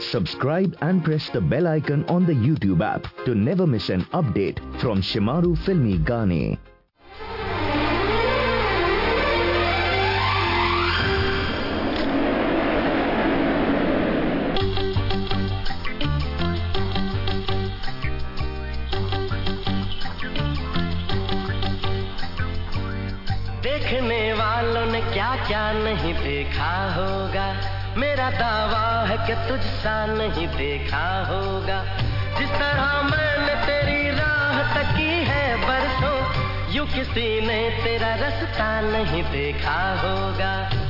Subscribe and press the bell icon on the YouTube app to never miss an update from Shemaroo Filmi Gaane. देखने वालों ने क्या क्या नहीं देखा होगा मेरा दावा है कि तुझसा नहीं देखा होगा। जिस तरह मैंने तेरी राह तकी है बरसों, यू किसी ने तेरा रास्ता नहीं देखा होगा।